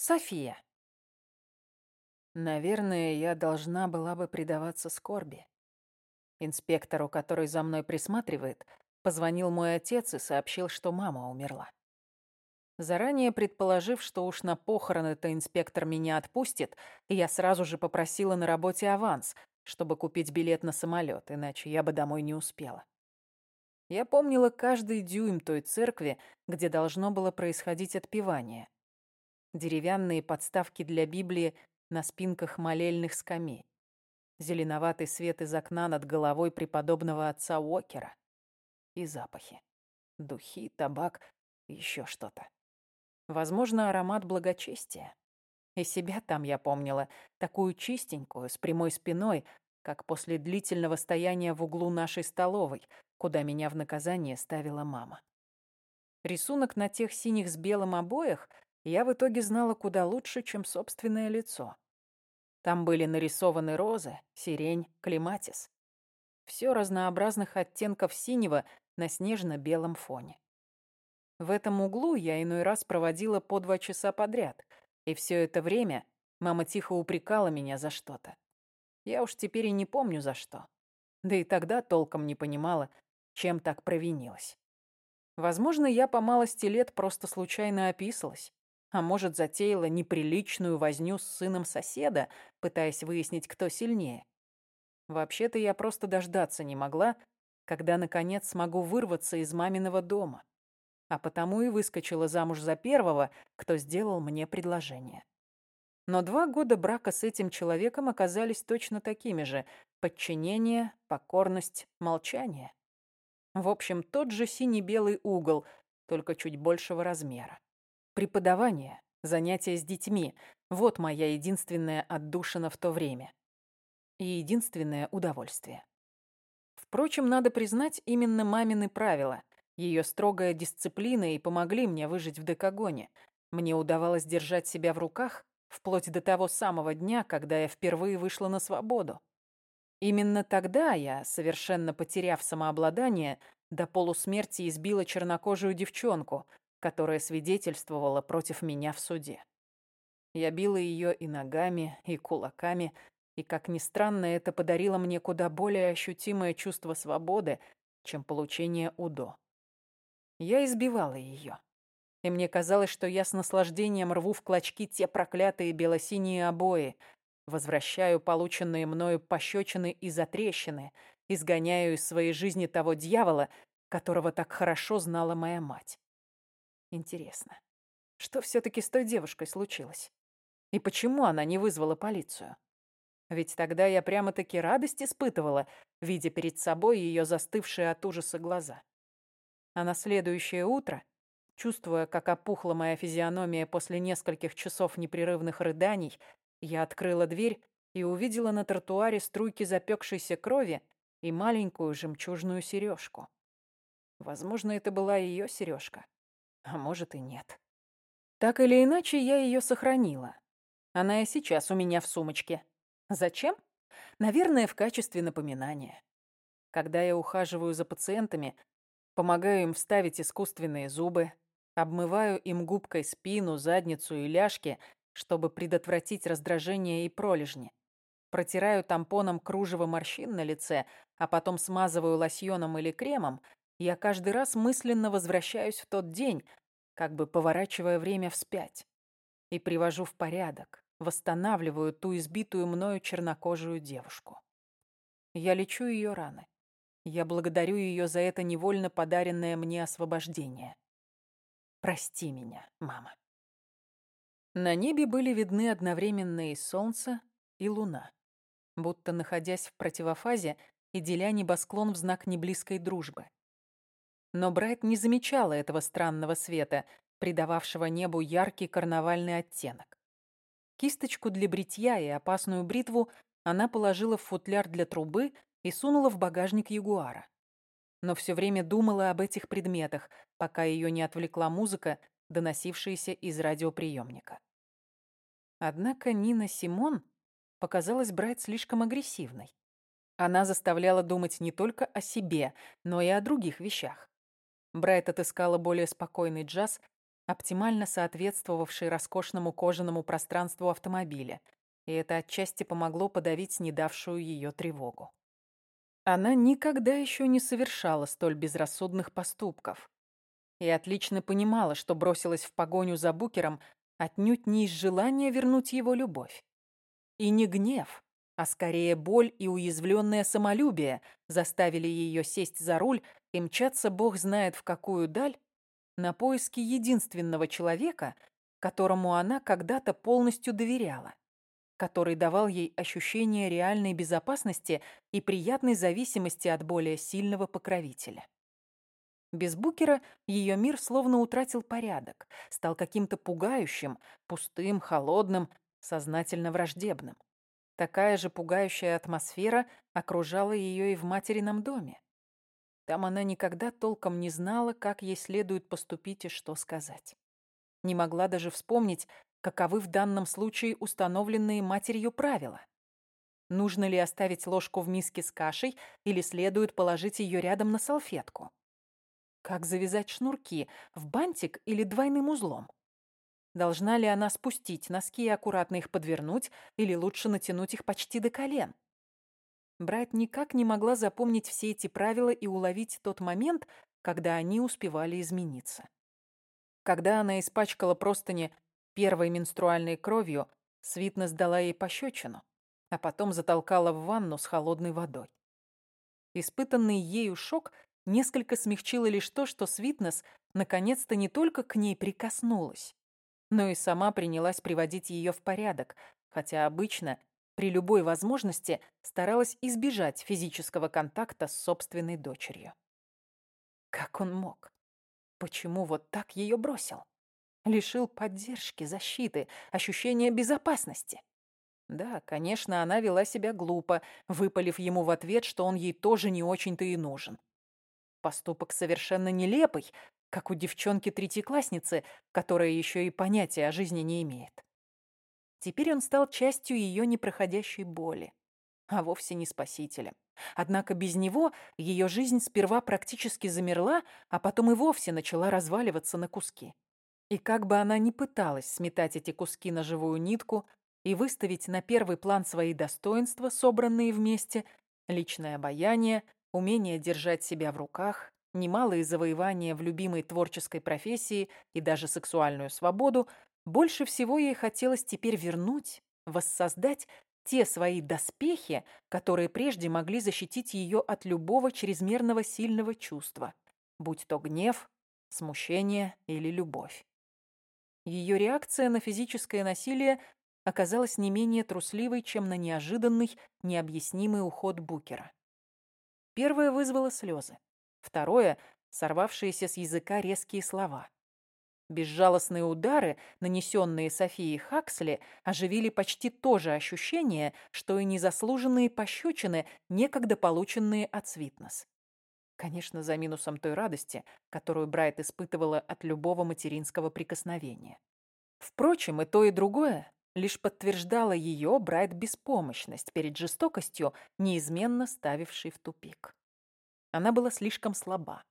София. Наверное, я должна была бы предаваться скорби. Инспектору, который за мной присматривает, позвонил мой отец и сообщил, что мама умерла. Заранее предположив, что уж на похороны-то инспектор меня отпустит, я сразу же попросила на работе аванс, чтобы купить билет на самолет, иначе я бы домой не успела. Я помнила каждый дюйм той церкви, где должно было происходить отпевание деревянные подставки для Библии на спинках молельных скамей, зеленоватый свет из окна над головой преподобного отца Уокера и запахи. Духи, табак, еще что-то. Возможно, аромат благочестия. И себя там я помнила, такую чистенькую, с прямой спиной, как после длительного стояния в углу нашей столовой, куда меня в наказание ставила мама. Рисунок на тех синих с белым обоях я в итоге знала куда лучше, чем собственное лицо. Там были нарисованы розы, сирень, клематис. Все разнообразных оттенков синего на снежно-белом фоне. В этом углу я иной раз проводила по два часа подряд, и все это время мама тихо упрекала меня за что-то. Я уж теперь и не помню за что. Да и тогда толком не понимала, чем так провинилась. Возможно, я по малости лет просто случайно описалась. А может, затеяла неприличную возню с сыном соседа, пытаясь выяснить, кто сильнее. Вообще-то я просто дождаться не могла, когда, наконец, смогу вырваться из маминого дома. А потому и выскочила замуж за первого, кто сделал мне предложение. Но два года брака с этим человеком оказались точно такими же. Подчинение, покорность, молчание. В общем, тот же синий-белый угол, только чуть большего размера. Преподавание, занятия с детьми – вот моя единственная отдушина в то время. И единственное удовольствие. Впрочем, надо признать, именно мамины правила, ее строгая дисциплина и помогли мне выжить в Декагоне. Мне удавалось держать себя в руках вплоть до того самого дня, когда я впервые вышла на свободу. Именно тогда я, совершенно потеряв самообладание, до полусмерти избила чернокожую девчонку, которая свидетельствовала против меня в суде. Я била ее и ногами, и кулаками, и, как ни странно, это подарило мне куда более ощутимое чувство свободы, чем получение УДО. Я избивала ее. И мне казалось, что я с наслаждением рву в клочки те проклятые белосиние обои, возвращаю полученные мною пощечины и затрещины, изгоняю из своей жизни того дьявола, которого так хорошо знала моя мать. Интересно, что все-таки с той девушкой случилось? И почему она не вызвала полицию? Ведь тогда я прямо-таки радость испытывала, видя перед собой ее застывшие от ужаса глаза. А на следующее утро, чувствуя, как опухла моя физиономия после нескольких часов непрерывных рыданий, я открыла дверь и увидела на тротуаре струйки запекшейся крови и маленькую жемчужную сережку. Возможно, это была ее сережка а может и нет. Так или иначе, я ее сохранила. Она и сейчас у меня в сумочке. Зачем? Наверное, в качестве напоминания. Когда я ухаживаю за пациентами, помогаю им вставить искусственные зубы, обмываю им губкой спину, задницу и ляжки, чтобы предотвратить раздражение и пролежни. Протираю тампоном кружево морщин на лице, а потом смазываю лосьоном или кремом, я каждый раз мысленно возвращаюсь в тот день, как бы поворачивая время вспять, и привожу в порядок, восстанавливаю ту избитую мною чернокожую девушку. Я лечу ее раны. Я благодарю ее за это невольно подаренное мне освобождение. Прости меня, мама. На небе были видны одновременно и солнце, и луна, будто находясь в противофазе и деля небосклон в знак неблизкой дружбы. Но Брайт не замечала этого странного света, придававшего небу яркий карнавальный оттенок. Кисточку для бритья и опасную бритву она положила в футляр для трубы и сунула в багажник Ягуара. Но все время думала об этих предметах, пока ее не отвлекла музыка, доносившаяся из радиоприемника. Однако Нина Симон показалась Брайт слишком агрессивной. Она заставляла думать не только о себе, но и о других вещах. Брайт отыскала более спокойный джаз, оптимально соответствовавший роскошному кожаному пространству автомобиля, и это отчасти помогло подавить снедавшую ее тревогу. Она никогда еще не совершала столь безрассудных поступков и отлично понимала, что бросилась в погоню за Букером отнюдь не из желания вернуть его любовь. И не гнев, а скорее боль и уязвленное самолюбие заставили ее сесть за руль и мчаться бог знает в какую даль на поиски единственного человека, которому она когда-то полностью доверяла, который давал ей ощущение реальной безопасности и приятной зависимости от более сильного покровителя. Без Букера ее мир словно утратил порядок, стал каким-то пугающим, пустым, холодным, сознательно враждебным. Такая же пугающая атмосфера окружала ее и в материном доме. Там она никогда толком не знала, как ей следует поступить и что сказать. Не могла даже вспомнить, каковы в данном случае установленные матерью правила. Нужно ли оставить ложку в миске с кашей или следует положить ее рядом на салфетку? Как завязать шнурки, в бантик или двойным узлом? Должна ли она спустить носки и аккуратно их подвернуть, или лучше натянуть их почти до колен? Брайт никак не могла запомнить все эти правила и уловить тот момент, когда они успевали измениться. Когда она испачкала простыни первой менструальной кровью, Свитнес дала ей пощечину, а потом затолкала в ванну с холодной водой. Испытанный ею шок несколько смягчило лишь то, что Свитнес наконец-то не только к ней прикоснулась, но и сама принялась приводить ее в порядок, хотя обычно при любой возможности старалась избежать физического контакта с собственной дочерью. Как он мог? Почему вот так ее бросил? Лишил поддержки, защиты, ощущения безопасности. Да, конечно, она вела себя глупо, выпалив ему в ответ, что он ей тоже не очень-то и нужен. Поступок совершенно нелепый, как у девчонки-третьеклассницы, которая еще и понятия о жизни не имеет. Теперь он стал частью ее непроходящей боли, а вовсе не спасителем. Однако без него ее жизнь сперва практически замерла, а потом и вовсе начала разваливаться на куски. И как бы она ни пыталась сметать эти куски на живую нитку и выставить на первый план свои достоинства, собранные вместе, личное обаяние, умение держать себя в руках, немалые завоевания в любимой творческой профессии и даже сексуальную свободу, больше всего ей хотелось теперь вернуть, воссоздать те свои доспехи, которые прежде могли защитить ее от любого чрезмерного сильного чувства, будь то гнев, смущение или любовь. Ее реакция на физическое насилие оказалась не менее трусливой, чем на неожиданный, необъяснимый уход Букера. Первое вызвало слезы. Второе — сорвавшиеся с языка резкие слова. Безжалостные удары, нанесенные Софии Хаксли, оживили почти то же ощущение, что и незаслуженные пощечины, некогда полученные от Свитнес. Конечно, за минусом той радости, которую Брайт испытывала от любого материнского прикосновения. Впрочем, и то, и другое лишь подтверждало ее, Брайт, беспомощность перед жестокостью, неизменно ставившей в тупик. Она была слишком слаба.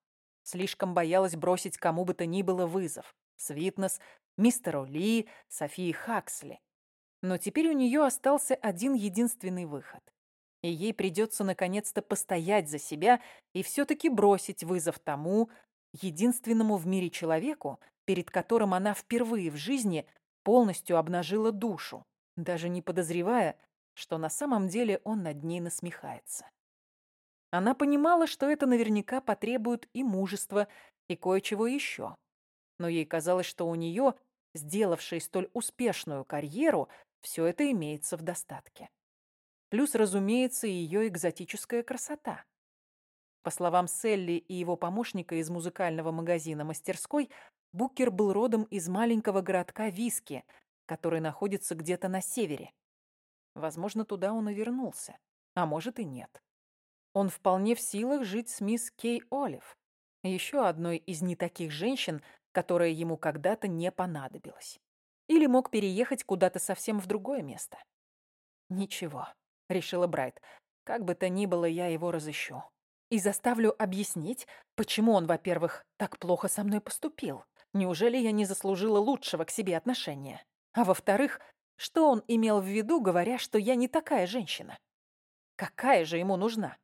Слишком боялась бросить кому бы то ни было вызов. Свитнес, мистеру Ли, Софии Хаксли. Но теперь у нее остался один единственный выход. И ей придется наконец-то постоять за себя и все-таки бросить вызов тому, единственному в мире человеку, перед которым она впервые в жизни полностью обнажила душу, даже не подозревая, что на самом деле он над ней насмехается. Она понимала, что это наверняка потребует и мужества, и кое-чего еще. Но ей казалось, что у нее, сделавшей столь успешную карьеру, все это имеется в достатке. Плюс, разумеется, ее экзотическая красота. По словам Селли и его помощника из музыкального магазина «Мастерской», Букер был родом из маленького городка Виски, который находится где-то на севере. Возможно, туда он и вернулся, а может и нет он вполне в силах жить с мисс Кей Олив, еще одной из не таких женщин, которая ему когда-то не понадобилась. Или мог переехать куда-то совсем в другое место. «Ничего», — решила Брайт, — «как бы то ни было, я его разыщу. И заставлю объяснить, почему он, во-первых, так плохо со мной поступил, неужели я не заслужила лучшего к себе отношения? А во-вторых, что он имел в виду, говоря, что я не такая женщина? Какая же ему нужна?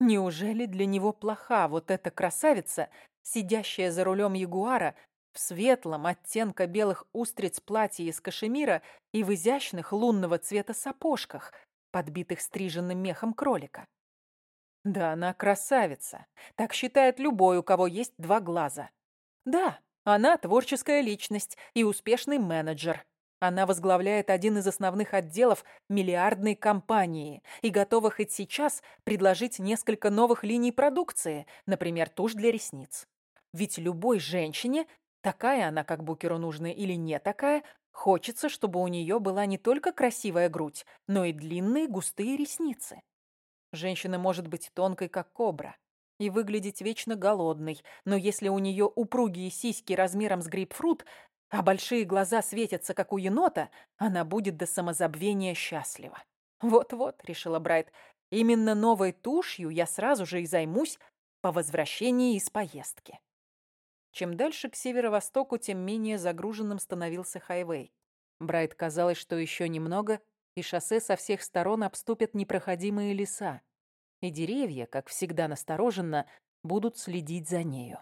Неужели для него плоха вот эта красавица, сидящая за рулем Ягуара в светлом оттенка белых устриц платье из кашемира и в изящных лунного цвета сапожках, подбитых стриженным мехом кролика? Да она красавица. Так считает любой, у кого есть два глаза. Да, она творческая личность и успешный менеджер. Она возглавляет один из основных отделов миллиардной компании и готова хоть сейчас предложить несколько новых линий продукции, например, тушь для ресниц. Ведь любой женщине, такая она как Букеру нужна или не такая, хочется, чтобы у нее была не только красивая грудь, но и длинные густые ресницы. Женщина может быть тонкой, как кобра, и выглядеть вечно голодной, но если у нее упругие сиськи размером с грейпфрут, а большие глаза светятся, как у енота, она будет до самозабвения счастлива. Вот-вот, решила Брайт, именно новой тушью я сразу же и займусь по возвращении из поездки. Чем дальше к северо-востоку, тем менее загруженным становился хайвей. Брайт казалось, что еще немного, и шоссе со всех сторон обступят непроходимые леса, и деревья, как всегда настороженно, будут следить за нею.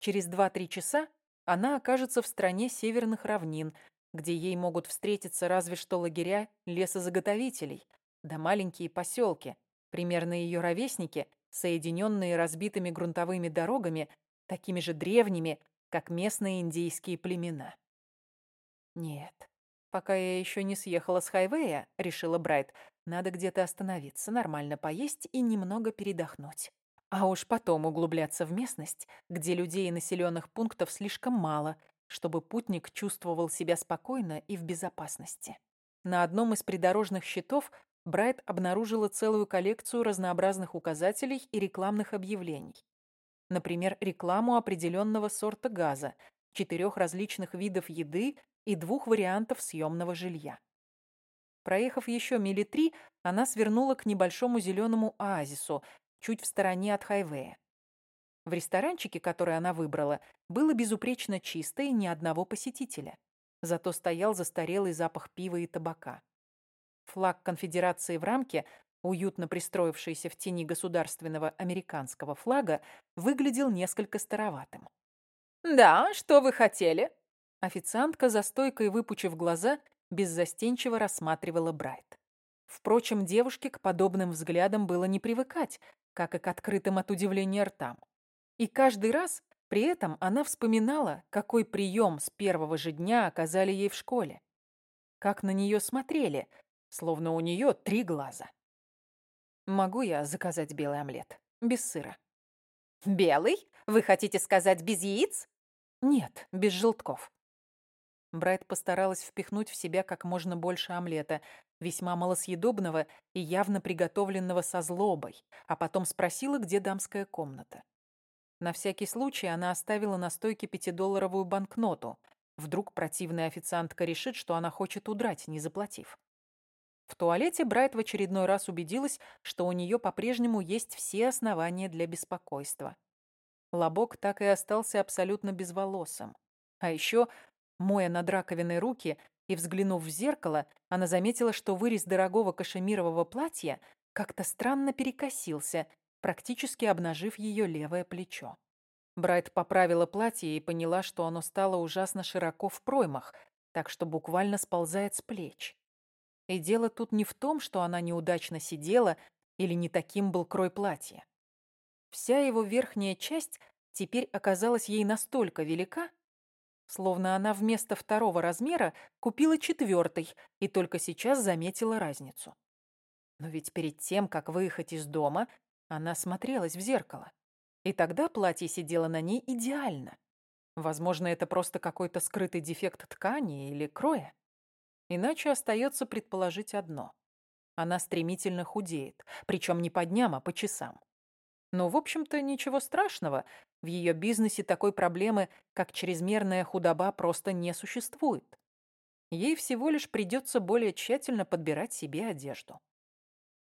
Через два-три часа она окажется в стране северных равнин, где ей могут встретиться разве что лагеря лесозаготовителей, да маленькие поселки, примерно ее ровесники, соединенные разбитыми грунтовыми дорогами, такими же древними, как местные индейские племена. Нет, пока я еще не съехала с хайвея, решила Брайт, надо где-то остановиться, нормально поесть и немного передохнуть. А уж потом углубляться в местность, где людей и населенных пунктов слишком мало, чтобы путник чувствовал себя спокойно и в безопасности. На одном из придорожных щитов Брайт обнаружила целую коллекцию разнообразных указателей и рекламных объявлений. Например, рекламу определенного сорта газа, четырех различных видов еды и двух вариантов съемного жилья. Проехав еще мили три, она свернула к небольшому зеленому оазису, чуть в стороне от хайвея. В ресторанчике, который она выбрала, было безупречно чисто и ни одного посетителя. Зато стоял застарелый запах пива и табака. Флаг конфедерации в рамке, уютно пристроившийся в тени государственного американского флага, выглядел несколько староватым. «Да, что вы хотели?» Официантка, за стойкой выпучив глаза, беззастенчиво рассматривала Брайт. Впрочем, девушке к подобным взглядам было не привыкать, как и к открытым от удивления ртам. И каждый раз при этом она вспоминала, какой прием с первого же дня оказали ей в школе. Как на нее смотрели, словно у нее три глаза. «Могу я заказать белый омлет? Без сыра?» «Белый? Вы хотите сказать без яиц?» «Нет, без желтков». Брайт постаралась впихнуть в себя как можно больше омлета, весьма малосъедобного и явно приготовленного со злобой, а потом спросила, где дамская комната. На всякий случай она оставила на стойке пятидолларовую банкноту. Вдруг противная официантка решит, что она хочет удрать, не заплатив. В туалете Брайт в очередной раз убедилась, что у нее по-прежнему есть все основания для беспокойства. Лобок так и остался абсолютно безволосым. А еще Моя над раковиной руки и взглянув в зеркало, она заметила, что вырез дорогого кашемирового платья как-то странно перекосился, практически обнажив ее левое плечо. Брайт поправила платье и поняла, что оно стало ужасно широко в проймах, так что буквально сползает с плеч. И дело тут не в том, что она неудачно сидела или не таким был крой платья. Вся его верхняя часть теперь оказалась ей настолько велика, Словно она вместо второго размера купила четвертый и только сейчас заметила разницу. Но ведь перед тем, как выехать из дома, она смотрелась в зеркало. И тогда платье сидело на ней идеально. Возможно, это просто какой-то скрытый дефект ткани или кроя. Иначе остается предположить одно. Она стремительно худеет, причем не по дням, а по часам. Но, в общем-то, ничего страшного. В ее бизнесе такой проблемы, как чрезмерная худоба, просто не существует. Ей всего лишь придется более тщательно подбирать себе одежду.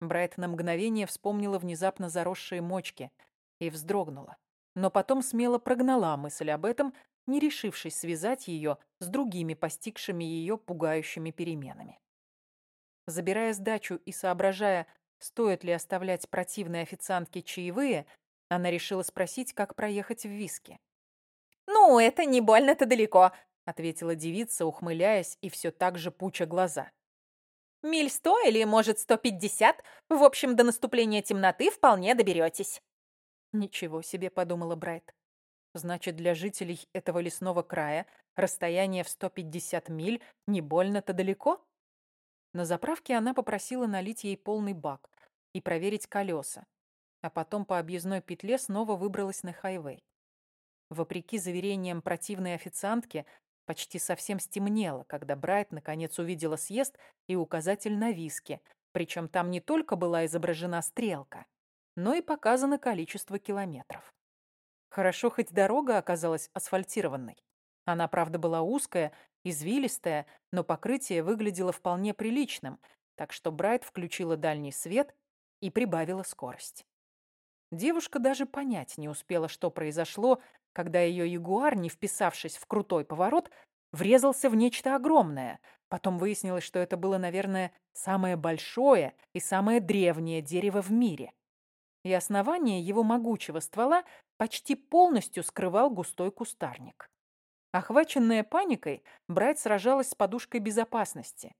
Брайт на мгновение вспомнила внезапно заросшие мочки и вздрогнула. Но потом смело прогнала мысль об этом, не решившись связать ее с другими постигшими ее пугающими переменами. Забирая сдачу и соображая, стоит ли оставлять противной официантке чаевые, она решила спросить, как проехать в Виски. «Ну, это не больно-то далеко», — ответила девица, ухмыляясь и все так же пуча глаза. «Миль сто или, может, сто пятьдесят? В общем, до наступления темноты вполне доберетесь». «Ничего себе», — подумала Брайт. «Значит, для жителей этого лесного края расстояние в 150 миль не больно-то далеко?» На заправке она попросила налить ей полный бак и проверить колеса, а потом по объездной петле снова выбралась на хайвей. Вопреки заверениям противной официантки, почти совсем стемнело, когда Брайт наконец увидела съезд и указатель на виски, причем там не только была изображена стрелка, но и показано количество километров. Хорошо, хоть дорога оказалась асфальтированной. Она, правда, была узкая извилистая, но покрытие выглядело вполне приличным, так что Брайт включила дальний свет и прибавила скорость. Девушка даже понять не успела, что произошло, когда ее ягуар, не вписавшись в крутой поворот, врезался в нечто огромное. Потом выяснилось, что это было, наверное, самое большое и самое древнее дерево в мире. И основание его могучего ствола почти полностью скрывал густой кустарник. Охваченная паникой, Брайт сражалась с подушкой безопасности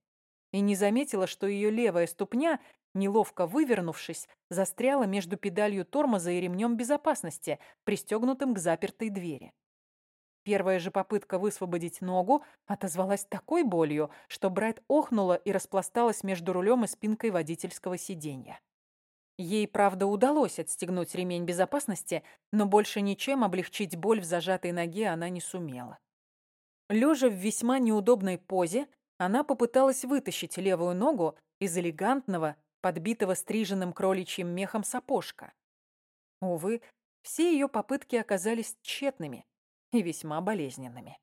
и не заметила, что ее левая ступня, неловко вывернувшись, застряла между педалью тормоза и ремнем безопасности, пристегнутым к запертой двери. Первая же попытка высвободить ногу отозвалась такой болью, что Брайт охнула и распласталась между рулем и спинкой водительского сиденья. Ей, правда, удалось отстегнуть ремень безопасности, но больше ничем облегчить боль в зажатой ноге она не сумела. Лежа в весьма неудобной позе, она попыталась вытащить левую ногу из элегантного, подбитого стриженным кроличьим мехом сапожка. Увы, все ее попытки оказались тщетными и весьма болезненными.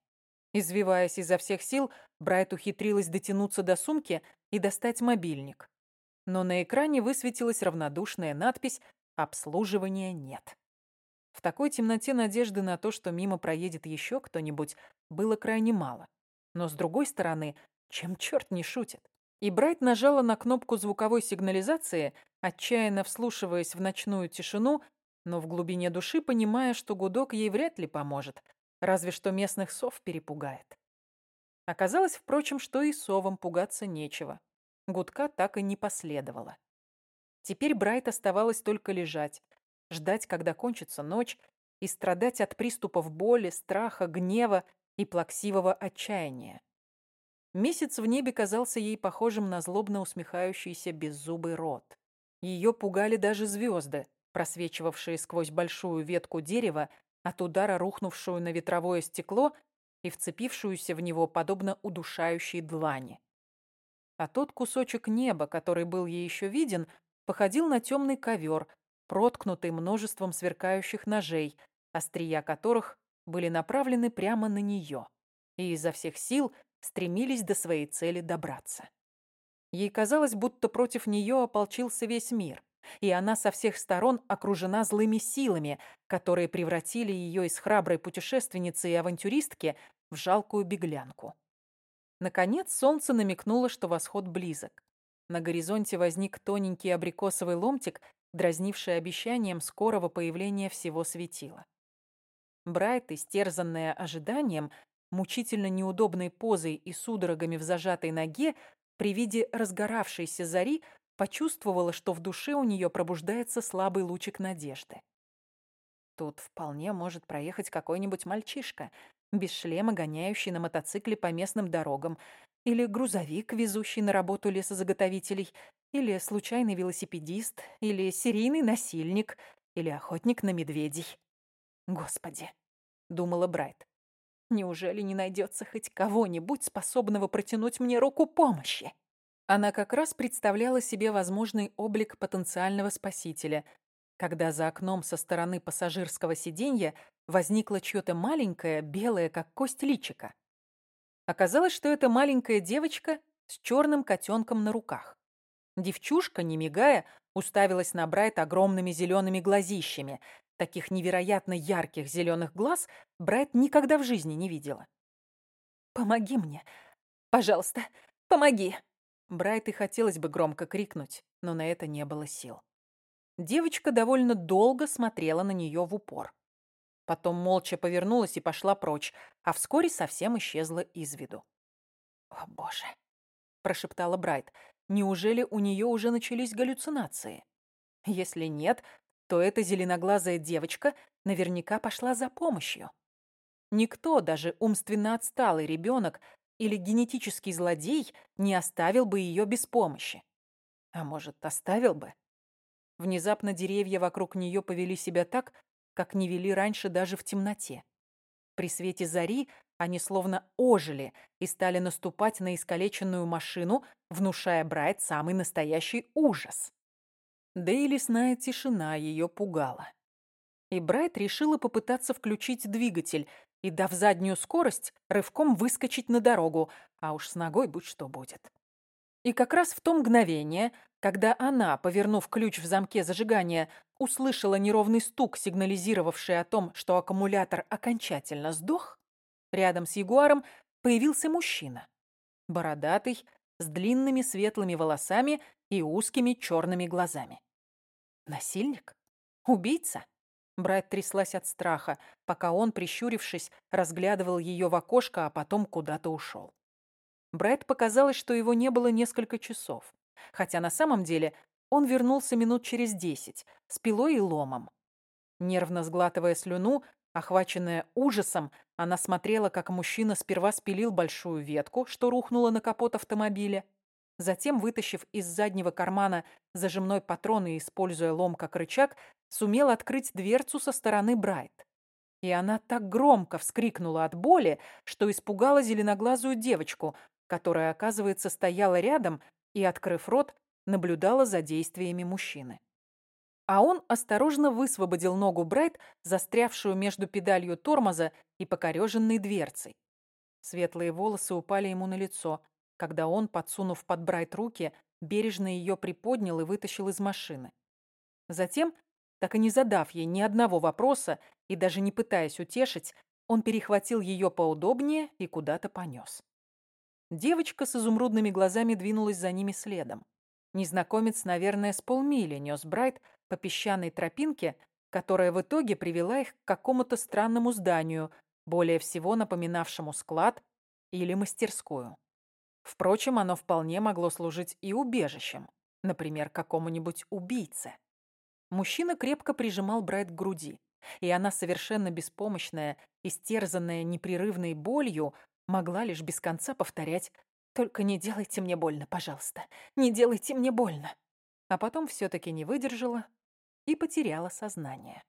Извиваясь изо всех сил, Брайт ухитрилась дотянуться до сумки и достать мобильник. Но на экране высветилась равнодушная надпись «Обслуживания нет». В такой темноте надежды на то, что мимо проедет еще кто-нибудь, было крайне мало. Но с другой стороны, чем черт не шутит? И Брайт нажала на кнопку звуковой сигнализации, отчаянно вслушиваясь в ночную тишину, но в глубине души понимая, что гудок ей вряд ли поможет, разве что местных сов перепугает. Оказалось, впрочем, что и совам пугаться нечего. Гудка так и не последовало. Теперь Брайт оставалось только лежать, ждать, когда кончится ночь, и страдать от приступов боли, страха, гнева и плаксивого отчаяния. Месяц в небе казался ей похожим на злобно усмехающийся беззубый рот. Ее пугали даже звезды, просвечивавшие сквозь большую ветку дерева от удара рухнувшую на ветровое стекло и вцепившуюся в него подобно удушающей длани. А тот кусочек неба, который был ей еще виден, походил на темный ковер, проткнутый множеством сверкающих ножей, острия которых были направлены прямо на нее и изо всех сил стремились до своей цели добраться. Ей казалось, будто против нее ополчился весь мир, и она со всех сторон окружена злыми силами, которые превратили ее из храброй путешественницы и авантюристки в жалкую беглянку. Наконец солнце намекнуло, что восход близок. На горизонте возник тоненький абрикосовый ломтик дразнившее обещанием скорого появления всего светила. Брайт, истерзанная ожиданием, мучительно неудобной позой и судорогами в зажатой ноге, при виде разгоравшейся зари почувствовала, что в душе у нее пробуждается слабый лучик надежды. Тут вполне может проехать какой-нибудь мальчишка, без шлема гоняющий на мотоцикле по местным дорогам, или грузовик, везущий на работу лесозаготовителей, или случайный велосипедист, или серийный насильник, или охотник на медведей. Господи, думала Брайт. Неужели не найдется хоть кого-нибудь, способного протянуть мне руку помощи? Она как раз представляла себе возможный облик потенциального спасителя, когда за окном со стороны пассажирского сиденья возникло чьё-то маленькое, белое, как кость личика. Оказалось, что это маленькая девочка с черным котенком на руках. Девчушка, не мигая, уставилась на Брайт огромными зелеными глазищами, Таких невероятно ярких зеленых глаз Брайт никогда в жизни не видела. «Помоги мне! Пожалуйста, помоги!» Брайт и хотелось бы громко крикнуть, но на это не было сил. Девочка довольно долго смотрела на нее в упор. Потом молча повернулась и пошла прочь, а вскоре совсем исчезла из виду. «О, боже!» – прошептала Брайт. «Неужели у нее уже начались галлюцинации? Если нет, то эта зеленоглазая девочка наверняка пошла за помощью. Никто, даже умственно отсталый ребенок или генетический злодей, не оставил бы ее без помощи. А может, оставил бы? Внезапно деревья вокруг нее повели себя так, как не вели раньше даже в темноте. При свете зари они словно ожили и стали наступать на искалеченную машину, внушая Брайт самый настоящий ужас. Да и лесная тишина ее пугала. И Брайт решила попытаться включить двигатель и, дав заднюю скорость, рывком выскочить на дорогу, а уж с ногой будь что будет. И как раз в то мгновение, когда она, повернув ключ в замке зажигания, услышала неровный стук, сигнализировавший о том, что аккумулятор окончательно сдох, рядом с Ягуаром появился мужчина. Бородатый, с длинными светлыми волосами и узкими черными глазами. Насильник? Убийца? Брайт тряслась от страха, пока он, прищурившись, разглядывал ее в окошко, а потом куда-то ушел. Брайт показалось, что его не было несколько часов хотя на самом деле он вернулся минут через десять с пилой и ломом. Нервно сглатывая слюну, охваченная ужасом, она смотрела, как мужчина сперва спилил большую ветку, что рухнула на капот автомобиля, затем, вытащив из заднего кармана зажимной патрон и используя лом как рычаг, сумел открыть дверцу со стороны Брайт. И она так громко вскрикнула от боли, что испугала зеленоглазую девочку, которая, оказывается, стояла рядом и, открыв рот, наблюдала за действиями мужчины. А он осторожно высвободил ногу Брайт, застрявшую между педалью тормоза и покореженной дверцей. Светлые волосы упали ему на лицо, когда он, подсунув под Брайт руки, бережно ее приподнял и вытащил из машины. Затем, так и не задав ей ни одного вопроса и даже не пытаясь утешить, он перехватил ее поудобнее и куда-то понес. Девочка с изумрудными глазами двинулась за ними следом. Незнакомец, наверное, с полмили нес Брайт по песчаной тропинке, которая в итоге привела их к какому-то странному зданию, более всего напоминавшему склад или мастерскую. Впрочем, оно вполне могло служить и убежищем, например, какому-нибудь убийце. Мужчина крепко прижимал Брайт к груди, и она, совершенно беспомощная, истерзанная непрерывной болью, могла лишь без конца повторять «Только не делайте мне больно, пожалуйста, не делайте мне больно». А потом все-таки не выдержала и потеряла сознание.